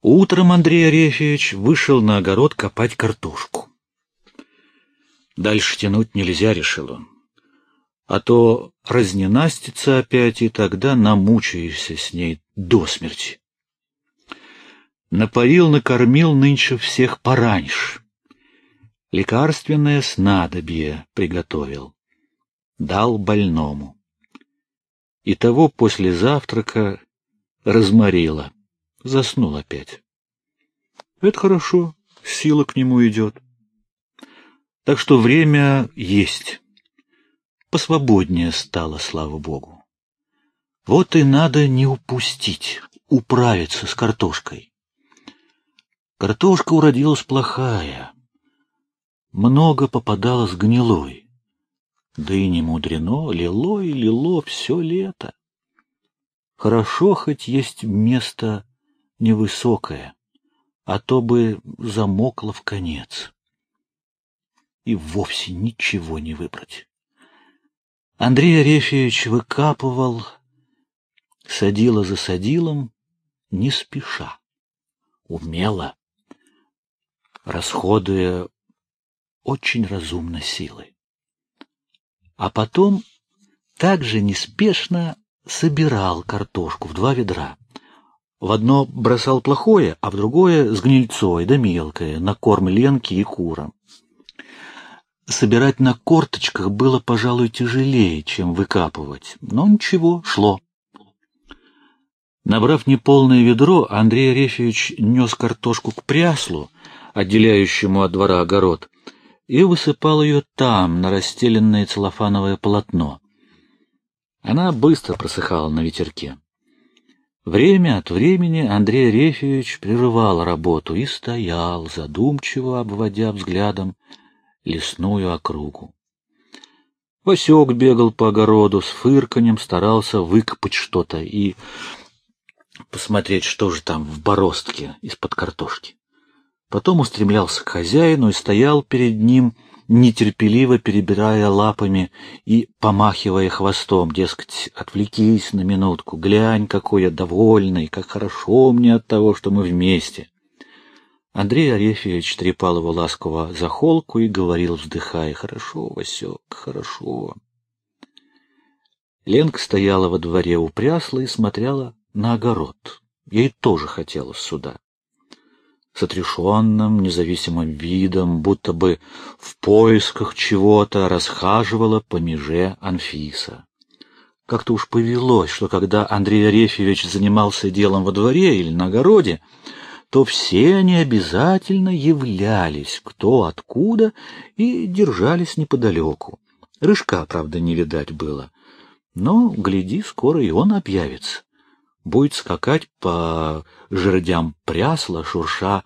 Утром Андрей Арефьевич вышел на огород копать картошку. Дальше тянуть нельзя, решил он. А то разненастится опять, и тогда намучаешься с ней до смерти. Напоил, накормил нынче всех пораньше. Лекарственное снадобье приготовил. Дал больному. И того после завтрака разморило. Заснул опять. Это хорошо, сила к нему идет. Так что время есть. Посвободнее стало, слава богу. Вот и надо не упустить, управиться с картошкой. Картошка уродилась плохая. Много попадалось гнилой. Да и не мудрено, лило и лило все лето. Хорошо хоть есть место невысокое, а то бы замокло в конец. И вовсе ничего не выбрать. Андрей Арефьевич выкапывал, садила за садилом, не спеша, умело, расходуя очень разумно силы. А потом также неспешно собирал картошку в два ведра. В одно бросал плохое, а в другое с гнильцой, да мелкое, на корм ленки и курам. Собирать на корточках было, пожалуй, тяжелее, чем выкапывать, но ничего, шло. Набрав неполное ведро, Андрей Арефьевич нес картошку к пряслу, отделяющему от двора огород, и высыпал ее там, на расстеленное целлофановое полотно. Она быстро просыхала на ветерке. Время от времени Андрей Рефьевич прерывал работу и стоял, задумчиво обводя взглядом лесную округу. Васек бегал по огороду с фырканем, старался выкопать что-то и посмотреть, что же там в бороздке из-под картошки. Потом устремлялся к хозяину и стоял перед ним, нетерпеливо перебирая лапами и помахивая хвостом, дескать, отвлекись на минутку, глянь, какой я довольный, как хорошо мне от того, что мы вместе. Андрей Арефьевич трепал его ласково за холку и говорил, вздыхая, «Хорошо, Васек, хорошо». Ленка стояла во дворе у и смотрела на огород. Ей тоже хотелось сюда с отрешенным, независимым видом, будто бы в поисках чего-то расхаживала по меже Анфиса. Как-то уж повелось, что когда Андрей Арефьевич занимался делом во дворе или на огороде, то все они обязательно являлись, кто откуда, и держались неподалеку. Рыжка, правда, не видать было. Но, гляди, скоро и он объявится будет скакать по жердям прясла, шурша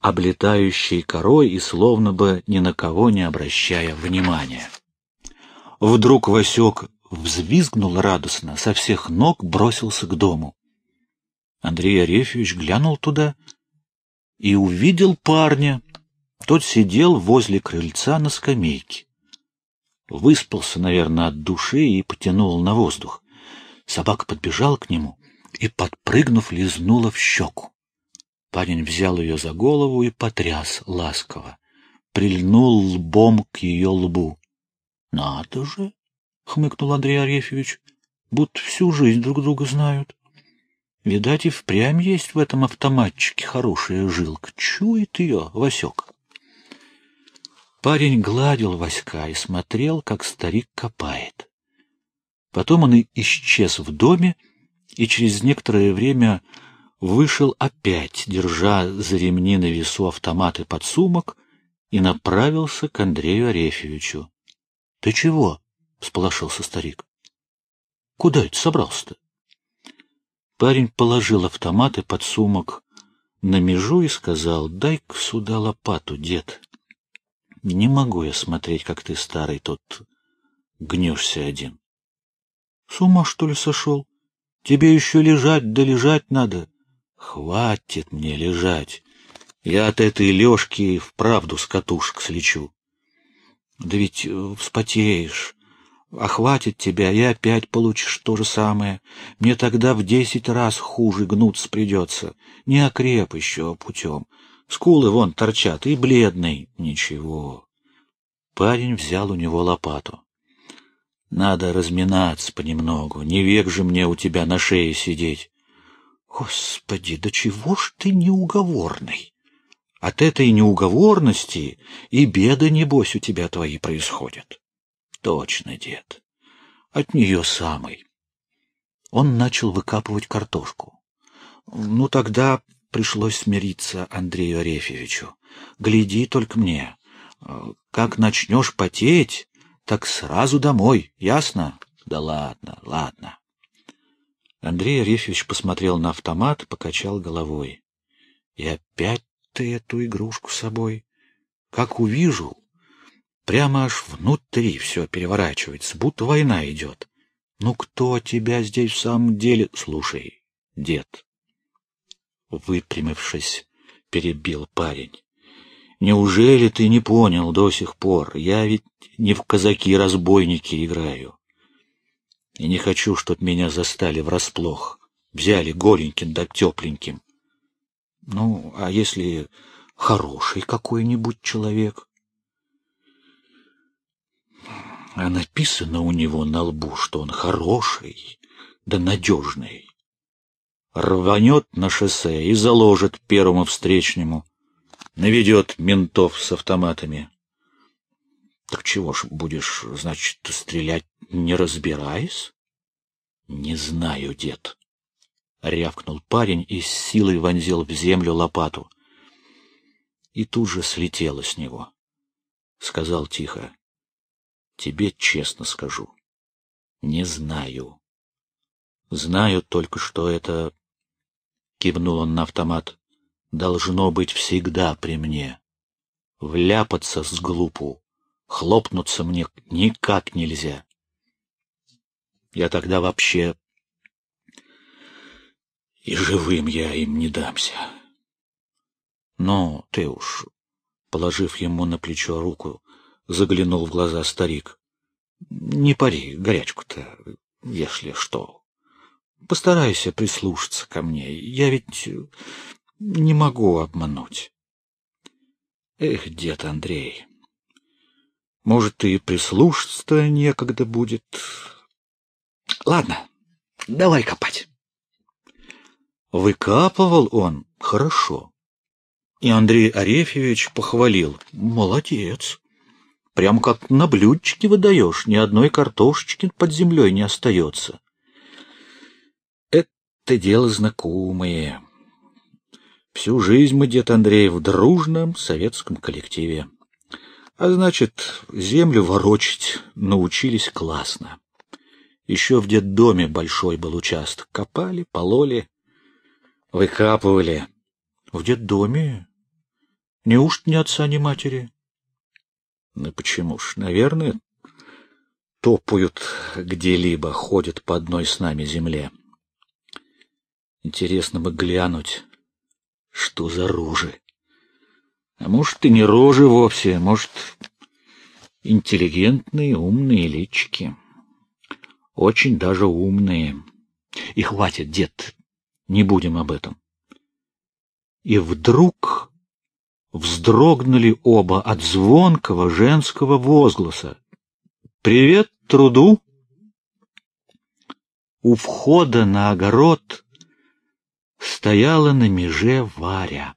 облетающей корой и словно бы ни на кого не обращая внимания. Вдруг Васек взвизгнул радостно, со всех ног бросился к дому. Андрей Арефьевич глянул туда и увидел парня. Тот сидел возле крыльца на скамейке. Выспался, наверное, от души и потянул на воздух. Собака подбежал к нему и, подпрыгнув, лизнула в щеку. Парень взял ее за голову и потряс ласково, прильнул лбом к ее лбу. — Надо же! — хмыкнул Андрей Арефьевич, — будто всю жизнь друг друга знают. Видать, и впрямь есть в этом автоматчике хорошая жилка. Чует ее Васек. Парень гладил Васька и смотрел, как старик копает. Потом он и исчез в доме, и через некоторое время вышел опять, держа за ремни на весу автомат и подсумок, и направился к Андрею Арефьевичу. — Ты чего? — всполошился старик. — Куда это собрался-то? Парень положил автомат и подсумок на межу и сказал, — дай-ка сюда лопату, дед. Не могу я смотреть, как ты, старый, тот гнешься один. — С ума, что ли, сошел? Тебе еще лежать, да лежать надо. Хватит мне лежать. Я от этой лёжки вправду с катушек слечу. Да ведь э, вспотеешь. охватит тебя, и опять получишь то же самое. Мне тогда в десять раз хуже гнуться придется. Не окреп еще путем. Скулы вон торчат, и бледный. Ничего. Парень взял у него лопату. Надо разминаться понемногу, не век же мне у тебя на шее сидеть. Господи, да чего ж ты неуговорный? От этой неуговорности и беды, небось, у тебя твои происходят. Точно, дед. От нее самой. Он начал выкапывать картошку. Ну, тогда пришлось смириться Андрею Арефьевичу. Гляди только мне. Как начнешь потеть, так сразу домой, ясно? Да ладно, ладно. Андрей Арефьевич посмотрел на автомат, покачал головой. И опять ты эту игрушку с собой. Как увижу, прямо аж внутри все переворачивается, будто война идет. Ну кто тебя здесь в самом деле... Слушай, дед, выпрямившись, перебил парень. Неужели ты не понял до сих пор? Я ведь не в казаки-разбойники играю. И не хочу, чтоб меня застали врасплох. Взяли голеньким да тепленьким. Ну, а если хороший какой-нибудь человек? А написано у него на лбу, что он хороший да надежный. Рванет на шоссе и заложит первому встречному наведет ментов с автоматами. Так чего ж будешь, значит, стрелять, не разбираясь? Не знаю, дед. Рявкнул парень и с силой вонзил в землю лопату. И тут же слетело с него. Сказал тихо. Тебе честно скажу. Не знаю. Знаю только, что это... Кивнул он на автомат должно быть всегда при мне. Вляпаться с глупу, хлопнуться мне никак нельзя. Я тогда вообще и живым я им не дамся. Но ты уж, положив ему на плечо руку, заглянул в глаза старик. Не пари горячку-то, если что. Постарайся прислушаться ко мне. Я ведь не могу обмануть. Эх, дед Андрей, может, и прислушаться некогда будет. Ладно, давай копать. Выкапывал он хорошо. И Андрей Арефьевич похвалил. Молодец. Прям как на блюдечке выдаешь, ни одной картошечки под землей не остается. Это дело знакомое. Всю жизнь мы, дед Андрей, в дружном советском коллективе. А значит, землю ворочить научились классно. Еще в детдоме большой был участок. Копали, пололи, выкапывали. В детдоме? Неужто ни отца, ни матери? Ну почему ж, наверное, топают где-либо, ходят по одной с нами земле. Интересно бы глянуть, что за рожи? А может, и не рожи вовсе, может, интеллигентные, умные личики. Очень даже умные. И хватит, дед, не будем об этом. И вдруг вздрогнули оба от звонкого женского возгласа. «Привет, труду!» У входа на огород стояла на меже Варя.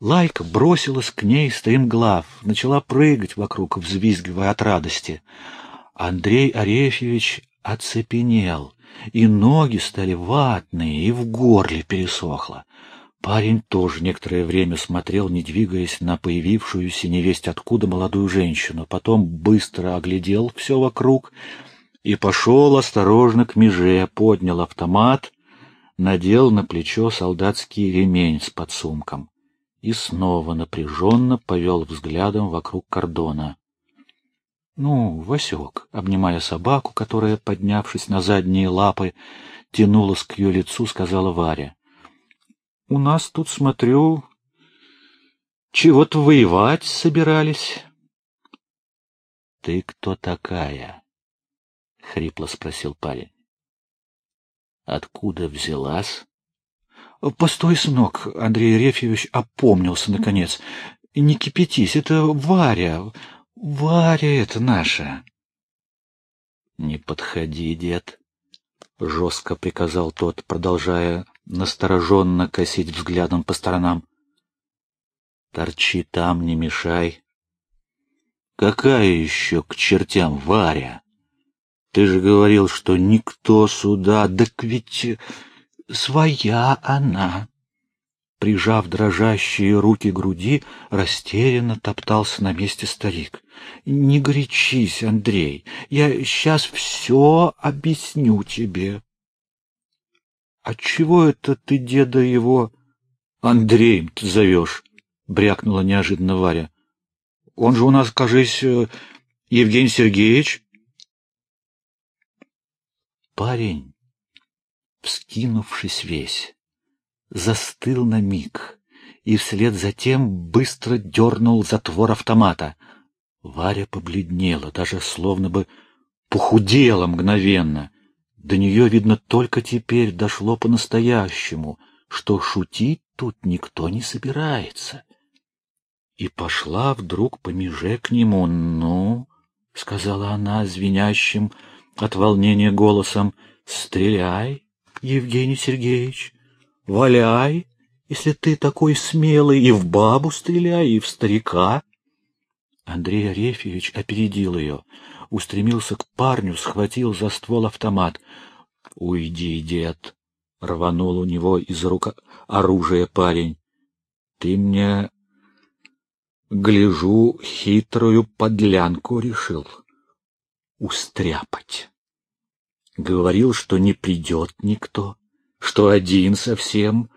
Лайка бросилась к ней стремглав, начала прыгать вокруг, взвизгивая от радости. Андрей Арефьевич оцепенел, и ноги стали ватные, и в горле пересохло. Парень тоже некоторое время смотрел, не двигаясь, на появившуюся невесть откуда молодую женщину, потом быстро оглядел все вокруг и пошел осторожно к меже, поднял автомат надел на плечо солдатский ремень с подсумком и снова напряженно повел взглядом вокруг кордона. — Ну, Васек, — обнимая собаку, которая, поднявшись на задние лапы, тянулась к ее лицу, сказала Варя. — У нас тут, смотрю, чего-то воевать собирались. Ты кто такая? — хрипло спросил парень. — Откуда взялась? — Постой, сынок, — Андрей Рефьевич опомнился наконец. — Не кипятись, это Варя. Варя это наша. — Не подходи, дед, — жестко приказал тот, продолжая настороженно косить взглядом по сторонам. — Торчи там, не мешай. — Какая еще к чертям Варя? Ты же говорил, что никто сюда... Да ведь своя она. Прижав дрожащие руки к груди, растерянно топтался на месте старик. — Не горячись, Андрей, я сейчас все объясню тебе. — Отчего это ты деда его Андреем ты зовешь? — брякнула неожиданно Варя. — Он же у нас, кажись, э, Евгений Сергеевич. Парень, вскинувшись весь, застыл на миг и вслед за тем быстро дернул затвор автомата. Варя побледнела, даже словно бы похудела мгновенно. До нее, видно, только теперь дошло по-настоящему, что шутить тут никто не собирается. И пошла вдруг по меже к нему. «Ну», — сказала она звенящим от волнения голосом, — «стреляй, Евгений Сергеевич». Валяй, если ты такой смелый, и в бабу стреляй, и в старика. Андрей Арефьевич опередил ее, устремился к парню, схватил за ствол автомат. — Уйди, дед! — рванул у него из рук оружие парень. — Ты мне, гляжу, хитрую подлянку решил устряпать. Говорил, что не придет никто что один совсем,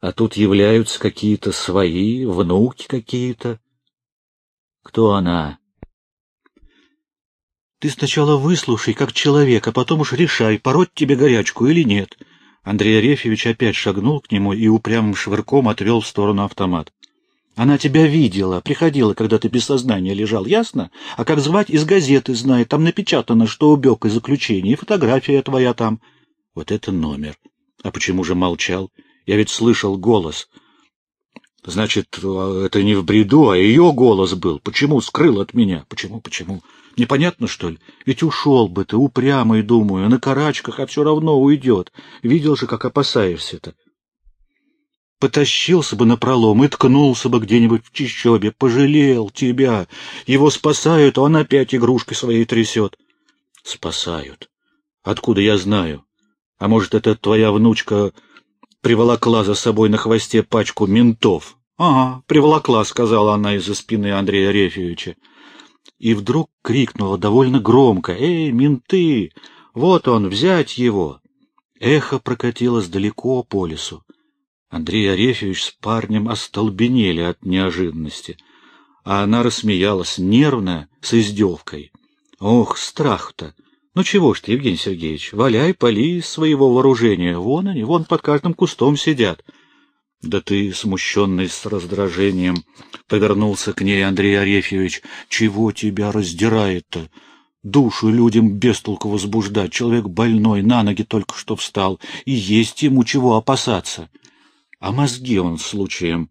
а тут являются какие-то свои, внуки какие-то. Кто она? Ты сначала выслушай, как человек, а потом уж решай, пороть тебе горячку или нет. Андрей Арефьевич опять шагнул к нему и упрямым швырком отвел в сторону автомат. Она тебя видела, приходила, когда ты без сознания лежал, ясно? А как звать, из газеты знает, там напечатано, что убег из заключения, и фотография твоя там. Вот это номер. А почему же молчал? Я ведь слышал голос. Значит, это не в бреду, а ее голос был. Почему скрыл от меня? Почему, почему? Непонятно, что ли? Ведь ушел бы ты, упрямый, думаю, на карачках, а все равно уйдет. Видел же, как опасаешься-то. Потащился бы на пролом и ткнулся бы где-нибудь в чищобе. Пожалел тебя. Его спасают, а он опять игрушкой своей трясет. Спасают. Откуда я знаю? А может, это твоя внучка приволокла за собой на хвосте пачку ментов? — Ага, приволокла, — сказала она из-за спины Андрея Арефьевича. И вдруг крикнула довольно громко. — Эй, менты! Вот он, взять его! Эхо прокатилось далеко по лесу. Андрей Арефьевич с парнем остолбенели от неожиданности, а она рассмеялась нервно, с издевкой. Ох, страх-то! Ну чего ж ты, Евгений Сергеевич, валяй, поли из своего вооружения. Вон они, вон под каждым кустом сидят. Да ты, смущенный с раздражением, повернулся к ней Андрей Арефьевич. Чего тебя раздирает-то? Душу людям бестолку возбуждать. Человек больной, на ноги только что встал, и есть ему чего опасаться. А мозги он случаем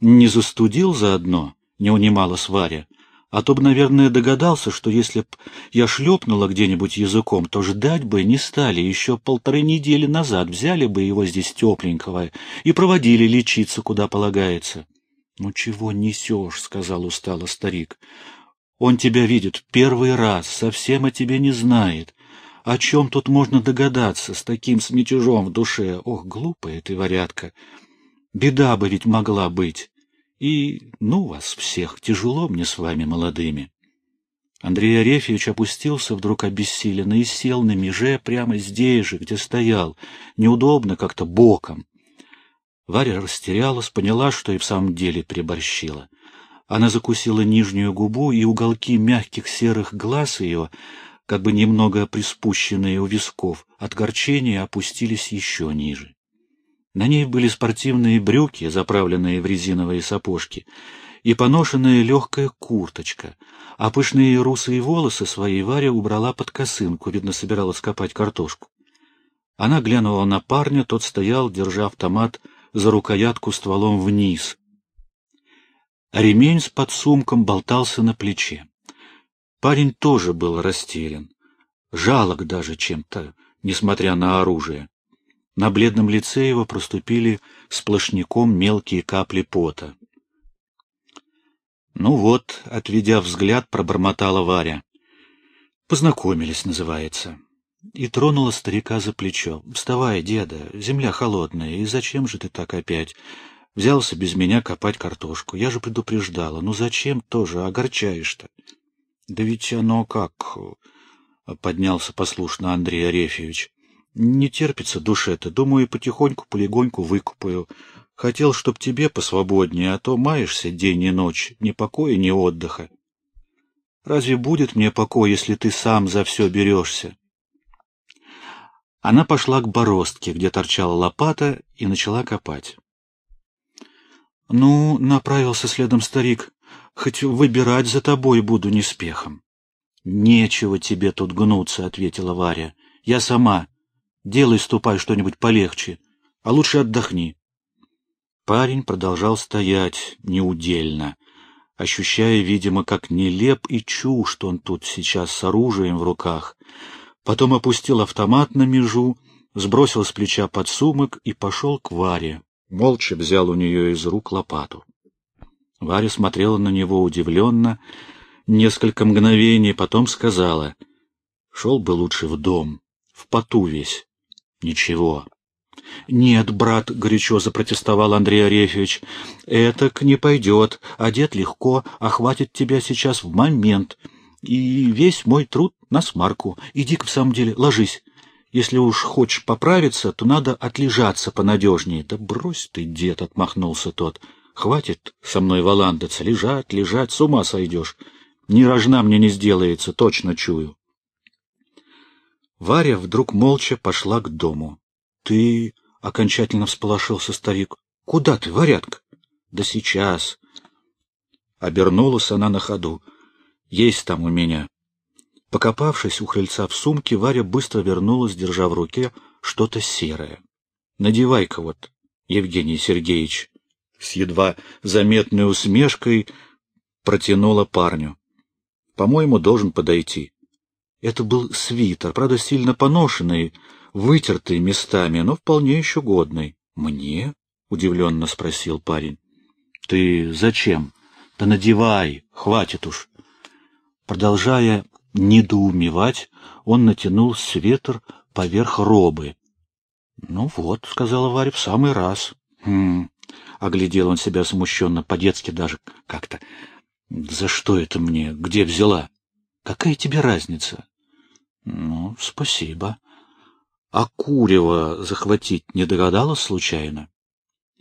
не застудил заодно, не унималась Варя а то бы, наверное, догадался, что если б я шлепнула где-нибудь языком, то ждать бы не стали. Еще полторы недели назад взяли бы его здесь тепленького и проводили лечиться, куда полагается. — Ну чего несешь? — сказал устало старик. — Он тебя видит первый раз, совсем о тебе не знает. О чем тут можно догадаться с таким смятежом в душе? Ох, глупая ты, варятка! Беда бы ведь могла быть. И, ну, вас всех, тяжело мне с вами, молодыми. Андрей Арефьевич опустился вдруг обессиленно и сел на меже прямо здесь же, где стоял, неудобно как-то боком. Варя растерялась, поняла, что и в самом деле приборщила. Она закусила нижнюю губу, и уголки мягких серых глаз ее, как бы немного приспущенные у висков, от горчения опустились еще ниже. На ней были спортивные брюки, заправленные в резиновые сапожки, и поношенная легкая курточка, а пышные русые волосы своей Варя убрала под косынку, видно, собиралась копать картошку. Она глянула на парня, тот стоял, держа автомат за рукоятку стволом вниз. Ремень с подсумком болтался на плече. Парень тоже был растерян, жалок даже чем-то, несмотря на оружие. На бледном лице его проступили сплошняком мелкие капли пота. «Ну вот», — отведя взгляд, пробормотала Варя. «Познакомились, называется». И тронула старика за плечо. «Вставай, деда, земля холодная, и зачем же ты так опять? Взялся без меня копать картошку. Я же предупреждала. Ну зачем тоже огорчаешь-то?» «Да ведь оно как...» — поднялся послушно Андрей Арефьевич. «Не терпится душе-то. Думаю, потихоньку, полегоньку выкупаю. Хотел, чтоб тебе посвободнее, а то маешься день и ночь, ни покоя, ни отдыха. Разве будет мне покой, если ты сам за все берешься? Она пошла к бороздке, где торчала лопата, и начала копать. — Ну, — направился следом старик, — хоть выбирать за тобой буду неспехом. — Нечего тебе тут гнуться, — ответила Варя. — Я сама. Делай, ступай что-нибудь полегче, а лучше отдохни. Парень продолжал стоять неудельно, ощущая, видимо, как нелеп и чушь, что он тут сейчас с оружием в руках. Потом опустил автомат на межу, сбросил с плеча подсумок и пошел к Варе. Молча взял у нее из рук лопату. Варя смотрела на него удивленно, несколько мгновений, потом сказала, «Шел бы лучше в дом, в поту весь». «Ничего, «Нет, брат», — горячо запротестовал Андрей Арефьевич, — «этак не пойдет. Одет легко, охватит тебя сейчас в момент. И весь мой труд на смарку. Иди-ка в самом деле, ложись. Если уж хочешь поправиться, то надо отлежаться понадежнее». «Да брось ты, дед», — отмахнулся тот. «Хватит со мной валандаться, лежать, лежать, с ума сойдешь. Ни рожна мне не сделается, точно чую». Варя вдруг молча пошла к дому. «Ты...» — окончательно всполошился старик. «Куда ты, варятка?» «Да сейчас». Обернулась она на ходу. «Есть там у меня». Покопавшись у крыльца в сумке, Варя быстро вернулась, держа в руке что-то серое. «Надевай-ка вот, Евгений Сергеевич». С едва заметной усмешкой протянула парню. «По-моему, должен подойти». Это был свитер, правда, сильно поношенный, вытертый местами, но вполне еще годный. «Мне?» — удивленно спросил парень. «Ты зачем?» «Да надевай, хватит уж». Продолжая недоумевать, он натянул свитер поверх робы. «Ну вот», — сказала Варя, — «в самый раз». «Хм...» — оглядел он себя смущенно, по-детски даже как-то. «За что это мне? Где взяла?» «Какая тебе разница?» «Ну, спасибо», а курева захватить не догадалась случайно?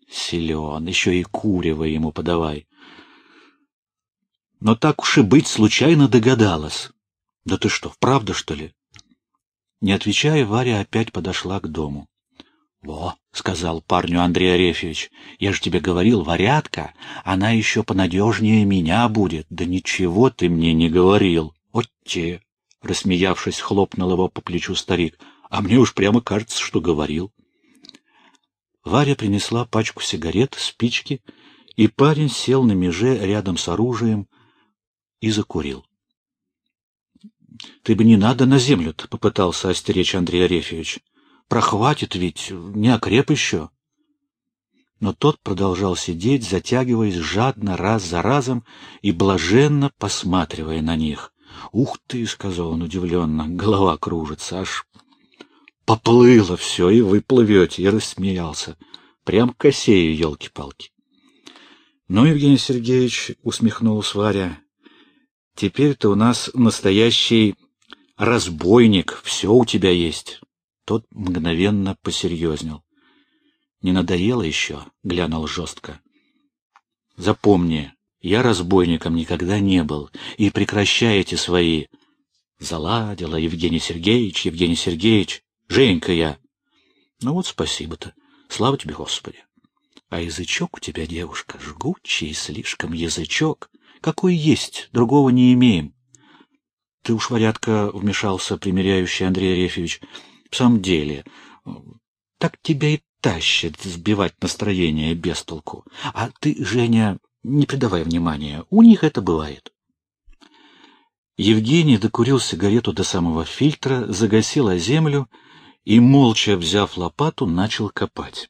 Силен, еще и курева ему подавай. Но так уж и быть, случайно догадалась. Да ты что, вправду, что ли? Не отвечая, Варя опять подошла к дому. — Во, — сказал парню Андрей Арефьевич, — я же тебе говорил, варятка, она еще понадежнее меня будет. Да ничего ты мне не говорил. Вот те, — рассмеявшись, хлопнул его по плечу старик, — а мне уж прямо кажется, что говорил. Варя принесла пачку сигарет, спички, и парень сел на меже рядом с оружием и закурил. — Ты бы не надо на землю-то, — попытался остеречь Андрей Арефьевич. — Прохватит ведь, не окреп еще. Но тот продолжал сидеть, затягиваясь жадно раз за разом и блаженно посматривая на них. — Ух ты, — сказал он удивленно, — голова кружится, аж Поплыло все, и вы плывете, и рассмеялся. Прям косею, елки-палки. Ну, Евгений Сергеевич, усмехнулся Варя, теперь ты у нас настоящий разбойник, все у тебя есть. Тот мгновенно посерьезнел. Не надоело еще? Глянул жестко. Запомни, я разбойником никогда не был, и прекращайте свои. Заладила Евгений Сергеевич, Евгений Сергеевич. Женька я. Ну вот спасибо-то. Слава тебе, Господи. А язычок у тебя, девушка, жгучий слишком язычок. Какой есть, другого не имеем. Ты уж, варятка, вмешался примиряющий Андрей Арефьевич. В самом деле, так тебя и тащит сбивать настроение без толку. А ты, Женя, не придавай внимания, у них это бывает. Евгений докурил сигарету до самого фильтра, загасил о землю и, молча взяв лопату, начал копать.